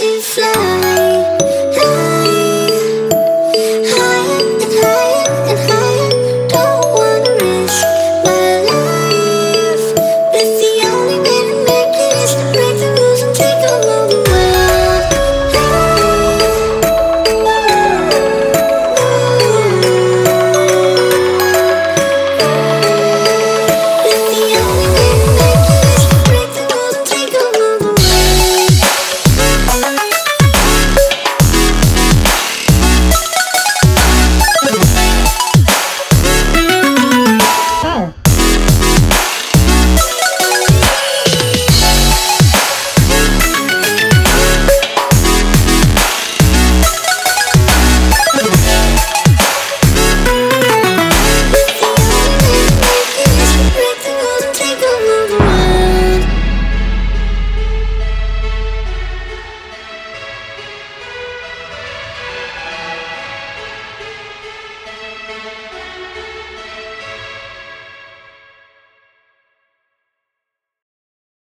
you fly.